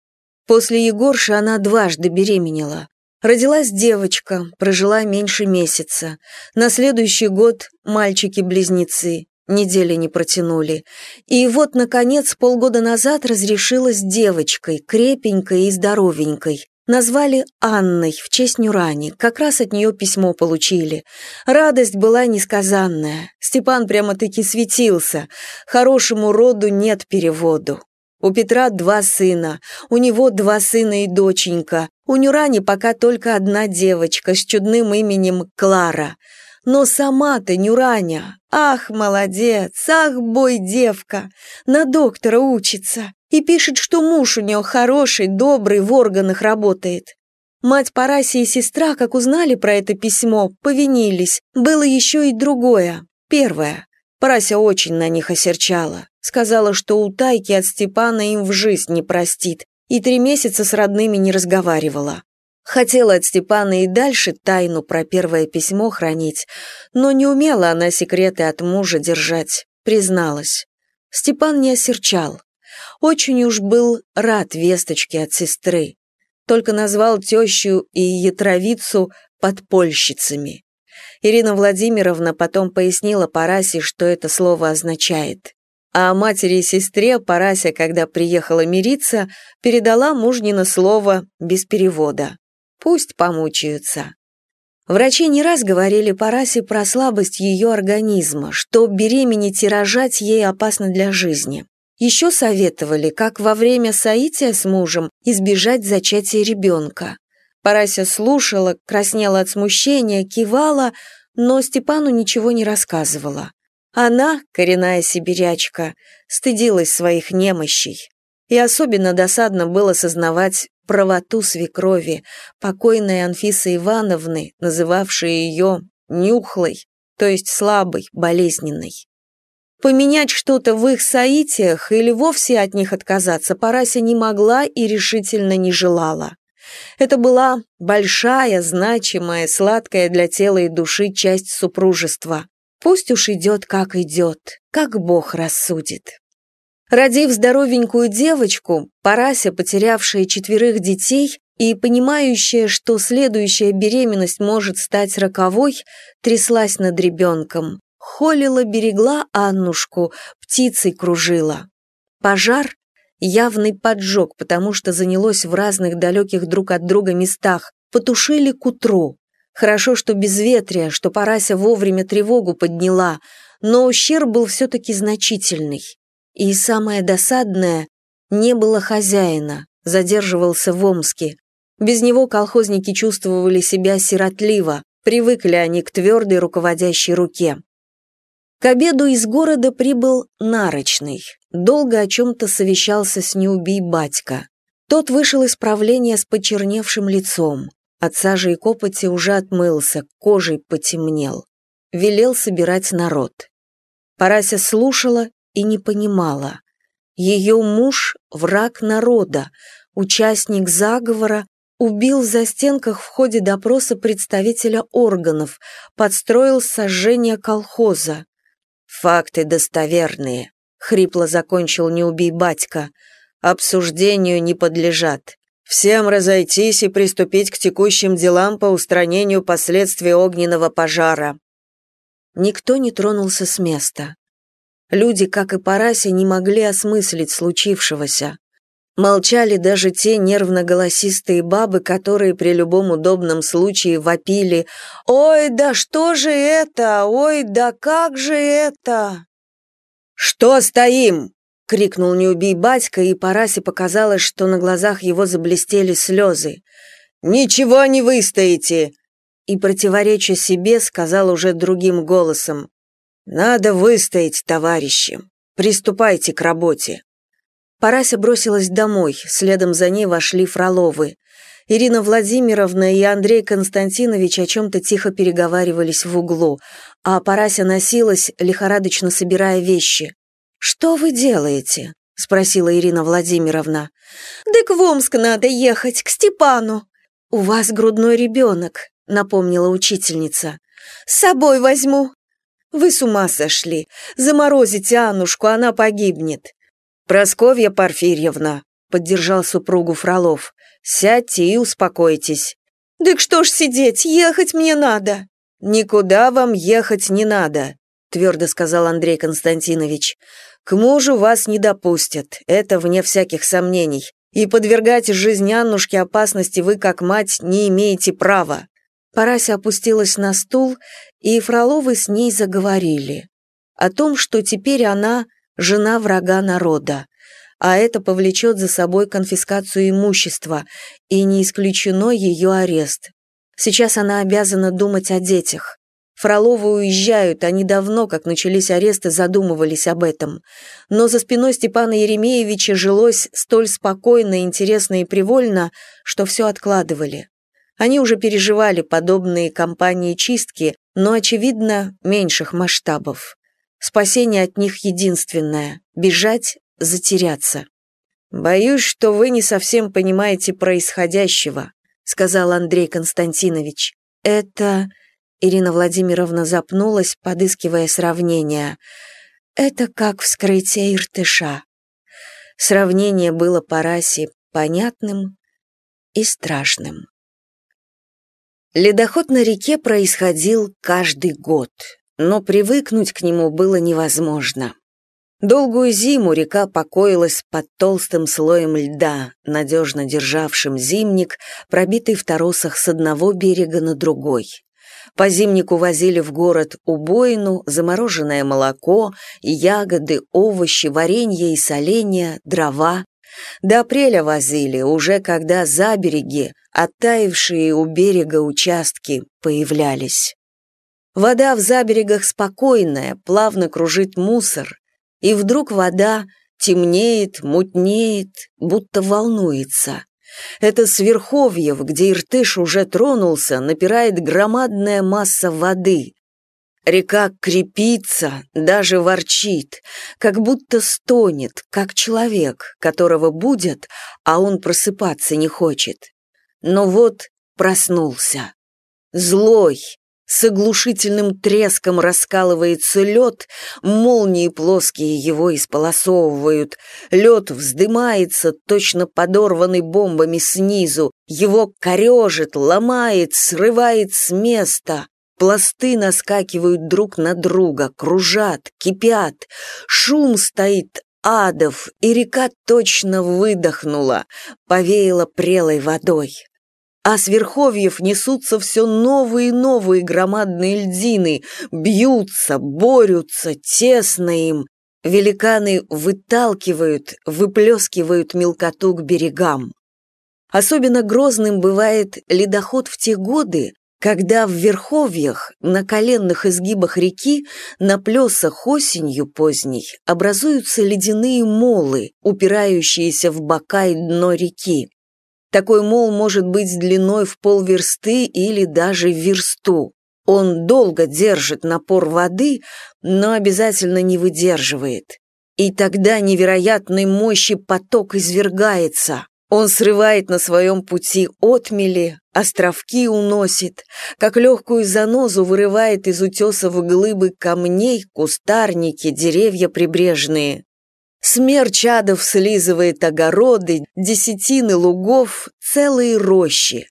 После Егорши она дважды беременела. Родилась девочка, прожила меньше месяца. На следующий год мальчики-близнецы, недели не протянули. И вот, наконец, полгода назад разрешилась девочкой, крепенькой и здоровенькой. Назвали Анной в честь Нюрани, как раз от нее письмо получили. Радость была несказанная. Степан прямо-таки светился. Хорошему роду нет переводу. У Петра два сына, у него два сына и доченька. У Нюрани пока только одна девочка с чудным именем Клара. Но сама-то Нюраня, ах, молодец, ах, бой девка, на доктора учится и пишет, что муж у нее хороший, добрый, в органах работает. Мать Параси и сестра, как узнали про это письмо, повинились. Было еще и другое, первое. Парася очень на них осерчала. Сказала, что у Тайки от Степана им в жизнь не простит, и три месяца с родными не разговаривала. Хотела от Степана и дальше тайну про первое письмо хранить, но не умела она секреты от мужа держать, призналась. Степан не осерчал. Очень уж был рад весточке от сестры. Только назвал тещу и ятровицу подпольщицами. Ирина Владимировна потом пояснила Парасе, что это слово означает. А матери и сестре Парася, когда приехала мириться, передала мужнино слово без перевода. Пусть помучаются. Врачи не раз говорили Парасе про слабость ее организма, что беременеть и рожать ей опасно для жизни. Еще советовали, как во время соития с мужем избежать зачатия ребенка. Парася слушала, краснела от смущения, кивала, но Степану ничего не рассказывала. Она, коренная сибирячка, стыдилась своих немощей. И особенно досадно было сознавать правоту свекрови, покойной Анфисы Ивановны, называвшей ее «нюхлой», то есть слабой, болезненной. Поменять что-то в их соитиях или вовсе от них отказаться Парася не могла и решительно не желала. Это была большая, значимая, сладкая для тела и души часть супружества. Пусть уж идет, как идет, как Бог рассудит. Родив здоровенькую девочку, Парася, потерявшая четверых детей и понимающая, что следующая беременность может стать роковой, тряслась над ребенком, холила, берегла Аннушку, птицей кружила. Пожар явный поджог, потому что занялось в разных далеких друг от друга местах, потушили к утру. Хорошо, что безветрие, что Парася вовремя тревогу подняла, но ущерб был все-таки значительный. И самое досадное, не было хозяина, задерживался в Омске. Без него колхозники чувствовали себя сиротливо, привыкли они к твердой руководящей руке. К обеду из города прибыл Нарочный. Долго о чем-то совещался с неубий батька. Тот вышел из правления с почерневшим лицом. От сажи и копоти уже отмылся, кожей потемнел. Велел собирать народ. Парася слушала и не понимала. Ее муж — враг народа, участник заговора, убил в застенках в ходе допроса представителя органов, подстроил сожжение колхоза. «Факты достоверные», — хрипло закончил «Не убей батька», «обсуждению не подлежат. Всем разойтись и приступить к текущим делам по устранению последствий огненного пожара». Никто не тронулся с места. Люди, как и Парася, не могли осмыслить случившегося. Молчали даже те нервно-голосистые бабы, которые при любом удобном случае вопили «Ой, да что же это? Ой, да как же это?» «Что стоим?» — крикнул «Не убей батька», и Парасе показалось, что на глазах его заблестели слезы. Ничего не выстоите!» И, противореча себе, сказал уже другим голосом. «Надо выстоять, товарищи. Приступайте к работе». Парася бросилась домой, следом за ней вошли Фроловы. Ирина Владимировна и Андрей Константинович о чем-то тихо переговаривались в углу, а Парася носилась, лихорадочно собирая вещи. «Что вы делаете?» — спросила Ирина Владимировна. «Да к Омск надо ехать, к Степану». «У вас грудной ребенок», — напомнила учительница. «С собой возьму». «Вы с ума сошли. Заморозите Аннушку, она погибнет». «Просковья Порфирьевна», — поддержал супругу Фролов. Сядьте и успокойтесь». «Так что ж сидеть, ехать мне надо». «Никуда вам ехать не надо», — твердо сказал Андрей Константинович. «К мужу вас не допустят, это вне всяких сомнений, и подвергать жизнь Аннушке опасности вы, как мать, не имеете права». Парася опустилась на стул, и Фроловы с ней заговорили. О том, что теперь она жена врага народа, а это повлечет за собой конфискацию имущества, и не исключено ее арест. Сейчас она обязана думать о детях. Фроловы уезжают, они давно, как начались аресты, задумывались об этом. Но за спиной Степана Еремеевича жилось столь спокойно, интересно и привольно, что все откладывали. Они уже переживали подобные кампании чистки, но, очевидно, меньших масштабов. Спасение от них единственное – бежать затеряться. «Боюсь, что вы не совсем понимаете происходящего», сказал Андрей Константинович. «Это...» Ирина Владимировна запнулась, подыскивая сравнение. «Это как вскрытие Иртыша». Сравнение было по расе понятным и страшным. Ледоход на реке происходил каждый год, но привыкнуть к нему было невозможно. Долгую зиму река покоилась под толстым слоем льда, надежно державшим зимник, пробитый в торосах с одного берега на другой. По зимнику возили в город убоину, замороженное молоко, ягоды, овощи, варенье и соленья, дрова. До апреля возили, уже когда забереги, оттаившие у берега участки, появлялись. Вода в заберегах спокойная, плавно кружит мусор, и вдруг вода темнеет, мутнеет, будто волнуется. Это с Верховьев, где Иртыш уже тронулся, напирает громадная масса воды. Река крепится, даже ворчит, как будто стонет, как человек, которого будет, а он просыпаться не хочет. Но вот проснулся. Злой, с оглушительным треском раскалывается лед, молнии плоские его исполосовывают. Лед вздымается, точно подорванный бомбами снизу. Его корежит, ломает, срывает с места. Пласты наскакивают друг на друга, кружат, кипят. Шум стоит адов, и река точно выдохнула, повеяла прелой водой а с верховьев несутся все новые и новые громадные льдины, бьются, борются, тесно им. Великаны выталкивают, выплескивают мелкоту к берегам. Особенно грозным бывает ледоход в те годы, когда в верховьях, на коленных изгибах реки, на плесах осенью поздней, образуются ледяные молы, упирающиеся в бока и дно реки. Такой мол может быть длиной в полверсты или даже версту. Он долго держит напор воды, но обязательно не выдерживает. И тогда невероятной мощи поток извергается. Он срывает на своем пути отмели, островки уносит, как легкую занозу вырывает из утесов глыбы камней, кустарники, деревья прибрежные. Смерч адов слизывает огороды, десятины лугов, целые рощи.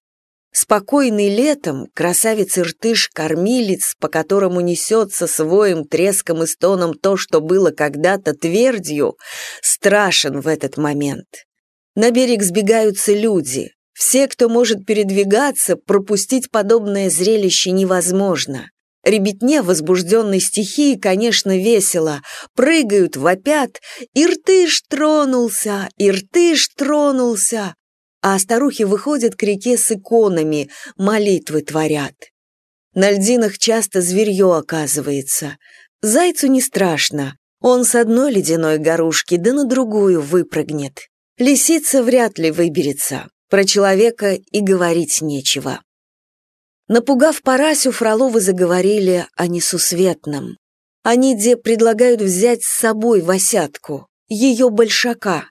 Спокойный летом красавец-иртыш-кормилец, по которому несется своим треском и стоном то, что было когда-то твердью, страшен в этот момент. На берег сбегаются люди. Все, кто может передвигаться, пропустить подобное зрелище невозможно. Ребятне возбужденной стихии, конечно, весело. Прыгают, вопят. Иртыш тронулся, Иртыш тронулся. а старухи выходят к реке с иконами, молитвы творят. На льдинах часто зверье оказывается. Зайцу не страшно, он с одной ледяной горушки да на другую выпрыгнет. Лисица вряд ли выберется, про человека и говорить нечего. Напугав Парасю, Фроловы заговорили о несусветном. Они где предлагают взять с собой Васятку, ее большака.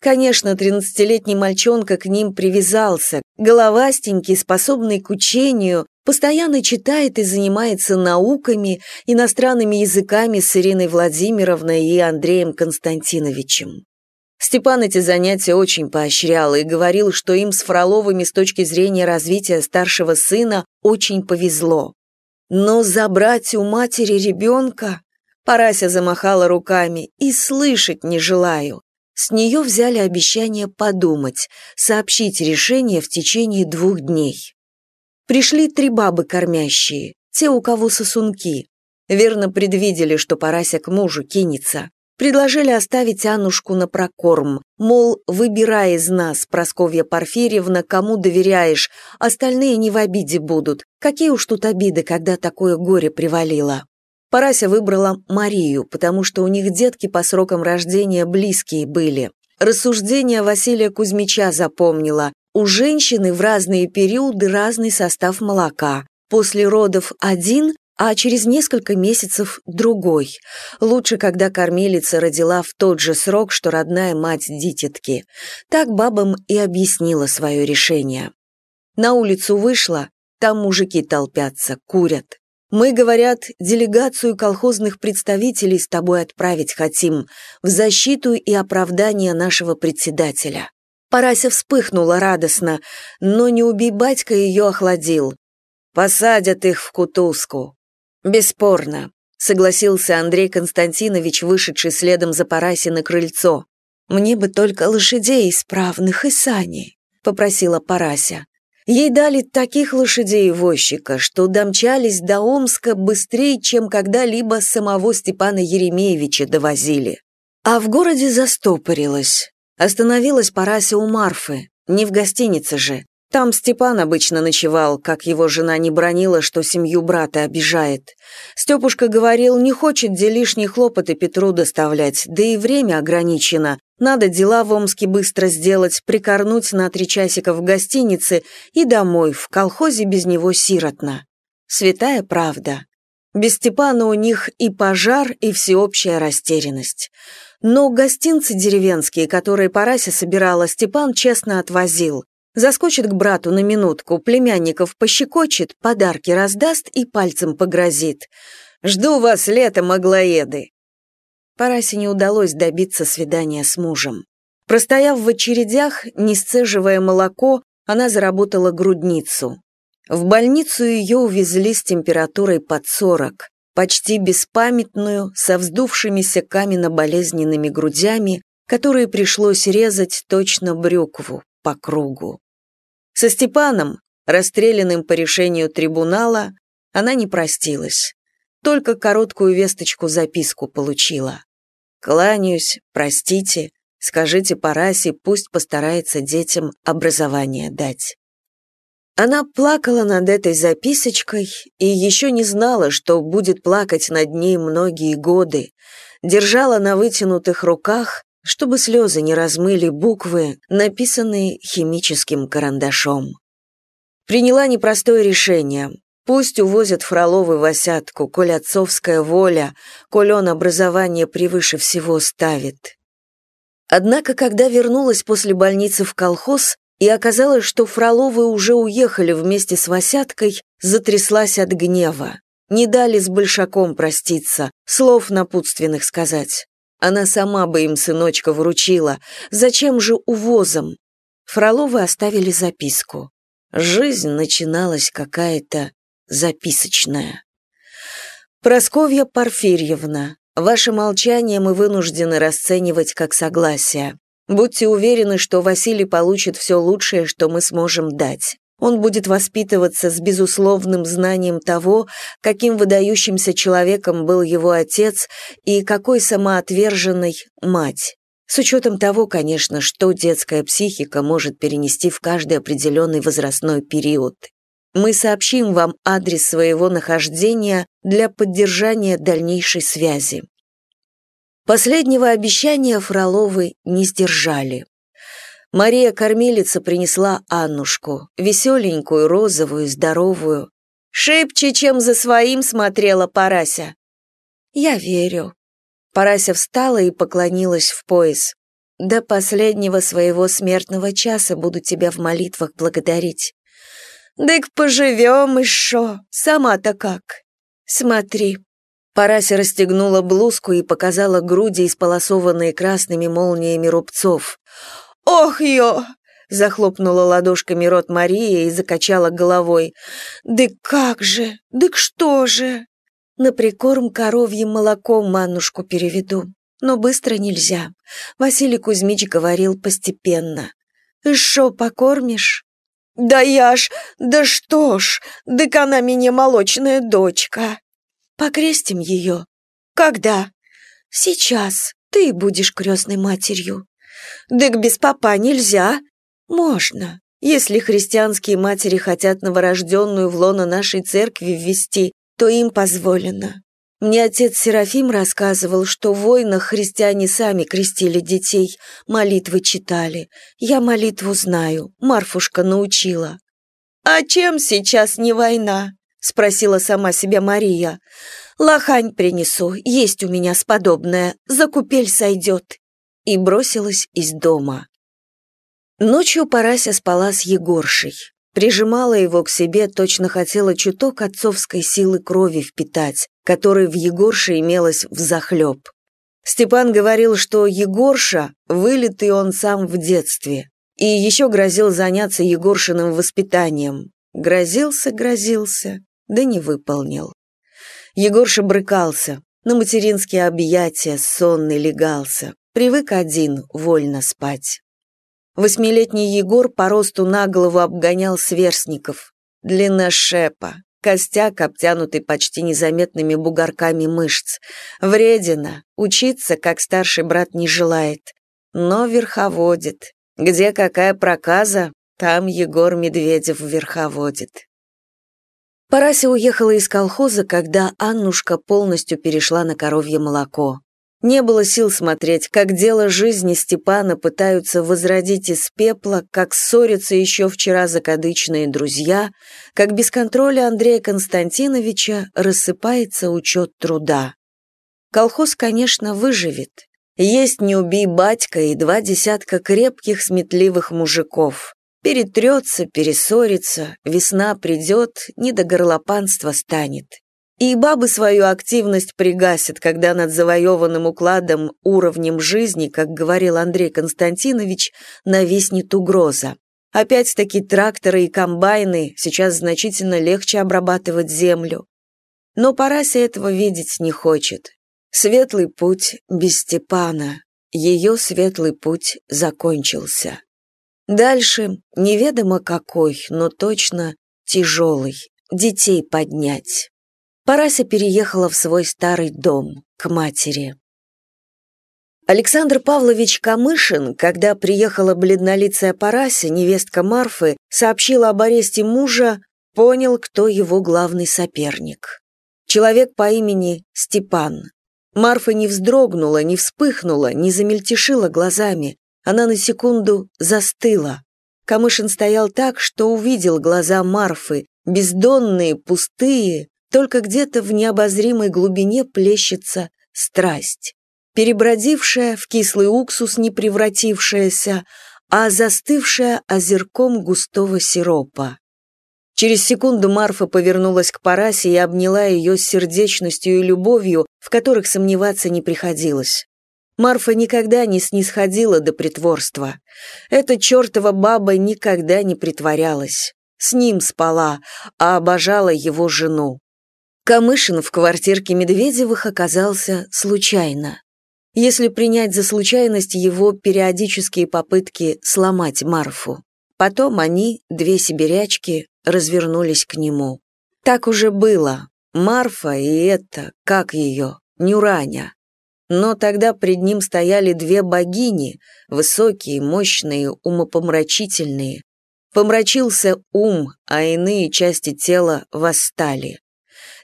Конечно, тринадцатилетний мальчонка к ним привязался, головастенький, способный к учению, постоянно читает и занимается науками, иностранными языками с Ириной Владимировной и Андреем Константиновичем. Степан эти занятия очень поощрял и говорил, что им с Фроловыми с точки зрения развития старшего сына очень повезло. Но забрать у матери ребенка... Парася замахала руками и слышать не желаю. С нее взяли обещание подумать, сообщить решение в течение двух дней. Пришли три бабы кормящие, те, у кого сосунки. Верно предвидели, что Парася к мужу кинется. Предложили оставить Аннушку на прокорм, мол, выбирай из нас, Просковья Порфирьевна, кому доверяешь, остальные не в обиде будут. Какие уж тут обиды, когда такое горе привалило. Парася выбрала Марию, потому что у них детки по срокам рождения близкие были. Рассуждения Василия Кузьмича запомнила. У женщины в разные периоды разный состав молока. После родов один, а через несколько месяцев другой. Лучше, когда кормилица родила в тот же срок, что родная мать дитятки. Так бабам и объяснила свое решение. На улицу вышла, там мужики толпятся, курят. Мы, говорят, делегацию колхозных представителей с тобой отправить хотим в защиту и оправдание нашего председателя». Парася вспыхнула радостно, но не убей батька ее охладил. «Посадят их в кутузку». «Бесспорно», — согласился Андрей Константинович, вышедший следом за Параси на крыльцо. «Мне бы только лошадей исправных и сани», — попросила Парася. Ей дали таких лошадей-возчика, что домчались до Омска быстрее, чем когда-либо самого Степана Еремеевича довозили. А в городе застопорилась. Остановилась Парася у Марфы, не в гостинице же. Там Степан обычно ночевал, как его жена не бронила, что семью брата обижает. Степушка говорил, не хочет где лишние хлопоты Петру доставлять, да и время ограничено, надо дела в Омске быстро сделать, прикорнуть на три часика в гостинице и домой, в колхозе без него сиротно. Святая правда. Без Степана у них и пожар, и всеобщая растерянность. Но гостинцы деревенские, которые Парася собирала, Степан честно отвозил. Заскочит к брату на минутку, племянников пощекочет, подарки раздаст и пальцем погрозит. «Жду вас летом, аглоеды!» Парасе не удалось добиться свидания с мужем. Простояв в очередях, не сцеживая молоко, она заработала грудницу. В больницу ее увезли с температурой под 40, почти беспамятную, со вздувшимися каменно-болезненными грудями, которые пришлось резать точно брюкву по кругу. Со Степаном, расстрелянным по решению трибунала, она не простилась, только короткую весточку-записку получила. Кланяюсь, простите, скажите Парасе, пусть постарается детям образование дать. Она плакала над этой записочкой и еще не знала, что будет плакать над ней многие годы, держала на вытянутых руках, чтобы слезы не размыли буквы, написанные химическим карандашом. Приняла непростое решение Пусть увозят Фроловы в осядку, коль отцовская воля, коль он образование превыше всего ставит. Однако, когда вернулась после больницы в колхоз, и оказалось, что Фроловы уже уехали вместе с Васяткой, затряслась от гнева. Не дали с Большаком проститься, слов напутственных сказать. Она сама бы им сыночка вручила. Зачем же увозом? Фроловы оставили записку. Жизнь начиналась какая-то записочная. Просковья Порфирьевна, ваше молчание мы вынуждены расценивать как согласие. Будьте уверены, что Василий получит все лучшее, что мы сможем дать. Он будет воспитываться с безусловным знанием того, каким выдающимся человеком был его отец и какой самоотверженной мать. С учетом того, конечно, что детская психика может перенести в каждый определенный возрастной период. Мы сообщим вам адрес своего нахождения для поддержания дальнейшей связи. Последнего обещания Фроловы не сдержали. Мария-кормилица принесла Аннушку, веселенькую, розовую, здоровую. Шибче, чем за своим смотрела Парася. «Я верю». Парася встала и поклонилась в пояс. «До последнего своего смертного часа буду тебя в молитвах благодарить». «Дык поживем шо, сама-то как?» «Смотри». Парася расстегнула блузку и показала груди, исполосованные красными молниями рубцов. «Ох, ё!» — захлопнула ладошками рот Мария и закачала головой. «Дык как же? Дык что же?» «На прикорм коровьим молоком маннушку переведу, но быстро нельзя. Василий Кузьмич говорил постепенно. И шо, покормишь?» «Да я ж, да что ж, дык она мне молочная дочка!» «Покрестим ее». «Когда?» «Сейчас. Ты будешь крестной матерью». «Дык без папа нельзя?» «Можно. Если христианские матери хотят новорожденную в лоно нашей церкви ввести, то им позволено. Мне отец Серафим рассказывал, что в войнах христиане сами крестили детей, молитвы читали. Я молитву знаю, Марфушка научила. «А чем сейчас не война?» — спросила сама себя Мария. «Лохань принесу, есть у меня сподобное, за купель сойдет». И бросилась из дома. Ночью Парася спала с Егоршей. Прижимала его к себе, точно хотела чуток отцовской силы крови впитать, которой в Егорше имелось взахлеб. Степан говорил, что Егорша – вылитый он сам в детстве, и еще грозил заняться Егоршиным воспитанием. Грозился, грозился, да не выполнил. Егорша брыкался, на материнские объятия сонный легался, привык один вольно спать. Восьмилетний Егор по росту на голову обгонял сверстников. Длина шепа, костяк, обтянутый почти незаметными бугорками мышц. Вредина, учиться, как старший брат, не желает. Но верховодит. Где какая проказа, там Егор Медведев верховодит. Парася уехала из колхоза, когда Аннушка полностью перешла на коровье молоко. Не было сил смотреть, как дело жизни Степана пытаются возродить из пепла, как ссорятся еще вчера закадычные друзья, как без контроля Андрея Константиновича рассыпается учет труда. Колхоз, конечно, выживет. Есть не убей батька и два десятка крепких сметливых мужиков. Перетрется, перессорится, весна придет, не до горлопанства станет. И бабы свою активность пригасят, когда над завоеванным укладом, уровнем жизни, как говорил Андрей Константинович, нависнет угроза. Опять-таки тракторы и комбайны сейчас значительно легче обрабатывать землю. Но Парася этого видеть не хочет. Светлый путь без Степана. Ее светлый путь закончился. Дальше неведомо какой, но точно тяжелый. Детей поднять. Парася переехала в свой старый дом, к матери. Александр Павлович Камышин, когда приехала бледнолицая Парася, невестка Марфы, сообщила об аресте мужа, понял, кто его главный соперник. Человек по имени Степан. Марфа не вздрогнула, не вспыхнула, не замельтешила глазами. Она на секунду застыла. Камышин стоял так, что увидел глаза Марфы, бездонные, пустые, только где-то в необозримой глубине плещется страсть, перебродившая в кислый уксус не превратившаяся, а застывшая озерком густого сиропа. Через секунду Марфа повернулась к Парасе и обняла ее с сердечностью и любовью, в которых сомневаться не приходилось. Марфа никогда не снисходила до притворства. Эта чертова баба никогда не притворялась. С ним спала, а обожала его жену. Камышин в квартирке Медведевых оказался случайно. Если принять за случайность его периодические попытки сломать Марфу. Потом они, две сибирячки, развернулись к нему. Так уже было. Марфа и это, как ее, Нюраня. но тогда пред ним стояли две богини, высокие, мощные, умопомрачительные. Помрачился ум, а иные части тела восстали.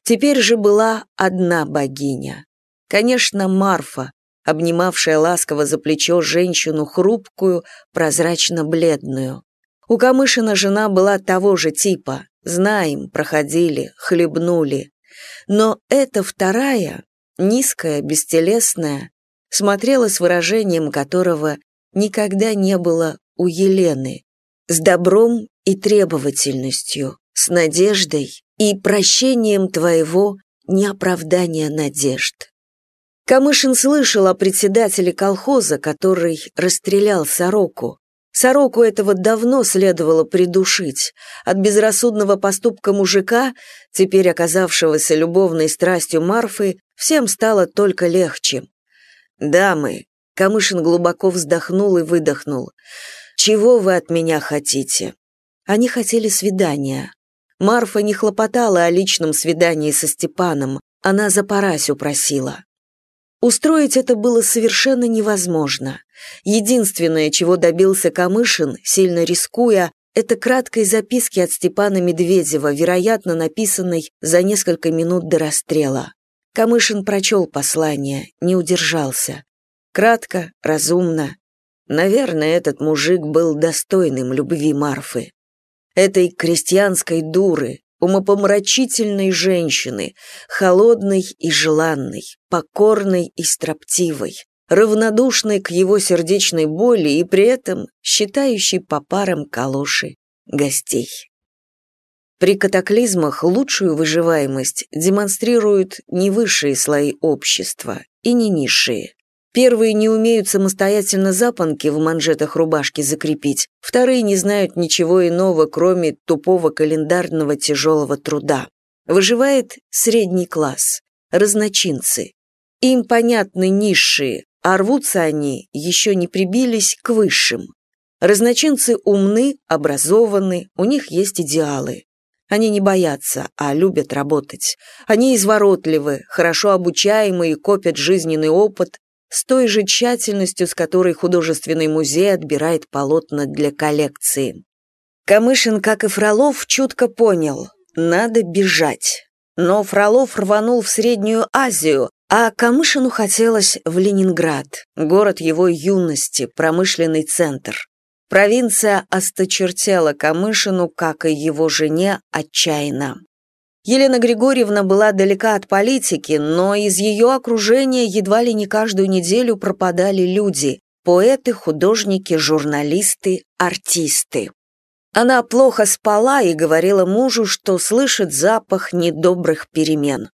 Теперь же была одна богиня. Конечно, Марфа, обнимавшая ласково за плечо женщину хрупкую, прозрачно-бледную. У Камышина жена была того же типа, знаем, проходили, хлебнули. Но эта вторая, низкая, бестелесная, смотрела с выражением которого никогда не было у Елены, с добром и требовательностью, с надеждой и прощением твоего неоправдания надежд. Камышин слышал о председателе колхоза, который расстрелял сороку. Сороку этого давно следовало придушить. От безрассудного поступка мужика, теперь оказавшегося любовной страстью Марфы, всем стало только легче. «Дамы», — Камышин глубоко вздохнул и выдохнул, — «чего вы от меня хотите?» Они хотели свидания. Марфа не хлопотала о личном свидании со Степаном, она за Парасю просила. Устроить это было совершенно невозможно. Единственное, чего добился Камышин, сильно рискуя, это краткой записки от Степана Медведева, вероятно, написанной за несколько минут до расстрела. Камышин прочел послание, не удержался. Кратко, разумно. Наверное, этот мужик был достойным любви Марфы. Этой крестьянской дуры, умопомрачительной женщины, холодной и желанной, покорной и строптивой, равнодушной к его сердечной боли и при этом считающей по парам калоши гостей. При катаклизмах лучшую выживаемость демонстрируют не высшие слои общества и не низшие. Первые не умеют самостоятельно запонки в манжетах рубашки закрепить, вторые не знают ничего иного, кроме тупого календарного тяжелого труда. Выживает средний класс, разночинцы. Им понятны низшие, а рвутся они, еще не прибились к высшим. Разночинцы умны, образованы, у них есть идеалы. Они не боятся, а любят работать. Они изворотливы, хорошо обучаемы и копят жизненный опыт, с той же тщательностью, с которой художественный музей отбирает полотна для коллекции. Камышин, как и Фролов, чутко понял – надо бежать. Но Фролов рванул в Среднюю Азию, а Камышину хотелось в Ленинград, город его юности, промышленный центр. Провинция осточертела Камышину, как и его жене, отчаянно. Елена Григорьевна была далека от политики, но из ее окружения едва ли не каждую неделю пропадали люди – поэты, художники, журналисты, артисты. Она плохо спала и говорила мужу, что слышит запах недобрых перемен.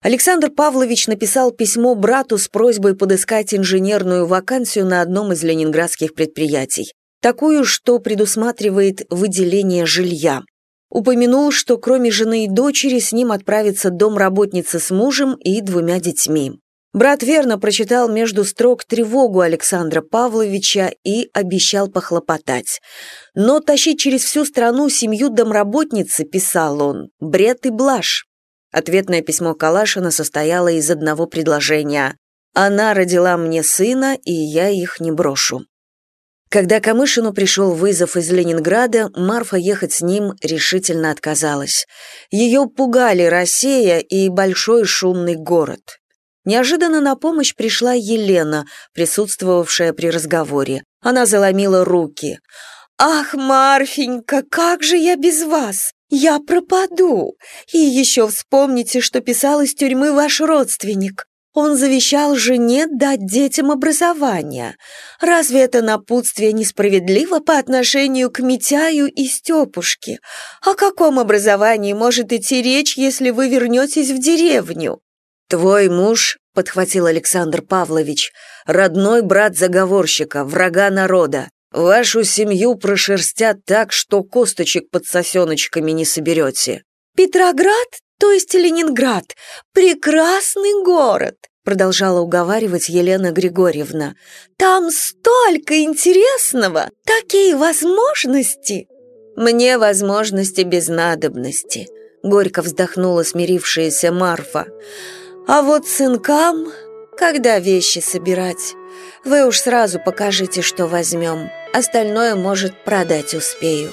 Александр Павлович написал письмо брату с просьбой подыскать инженерную вакансию на одном из ленинградских предприятий, такую, что предусматривает выделение жилья. Упомянул, что кроме жены и дочери с ним отправится домработница с мужем и двумя детьми. Брат верно прочитал между строк тревогу Александра Павловича и обещал похлопотать. Но тащить через всю страну семью домработницы, писал он, бред и блажь. Ответное письмо Калашина состояло из одного предложения. «Она родила мне сына, и я их не брошу». Когда Камышину пришел вызов из Ленинграда, Марфа ехать с ним решительно отказалась. Ее пугали Россия и большой шумный город. Неожиданно на помощь пришла Елена, присутствовавшая при разговоре. Она заломила руки. «Ах, Марфенька, как же я без вас? Я пропаду! И еще вспомните, что писал из тюрьмы ваш родственник. Он завещал жене дать детям образование. Разве это напутствие несправедливо по отношению к Митяю и Степушке? О каком образовании может идти речь, если вы вернетесь в деревню? «Твой муж», — подхватил Александр Павлович, «родной брат заговорщика, врага народа. Вашу семью прошерстят так, что косточек под сосеночками не соберете». «Петроград то есть Ленинград. Прекрасный город, продолжала уговаривать Елена Григорьевна. Там столько интересного, такие возможности. Мне возможности без надобности, горько вздохнула смирившаяся Марфа. А вот сынкам Когда вещи собирать? Вы уж сразу покажите, что возьмем. Остальное, может, продать успею.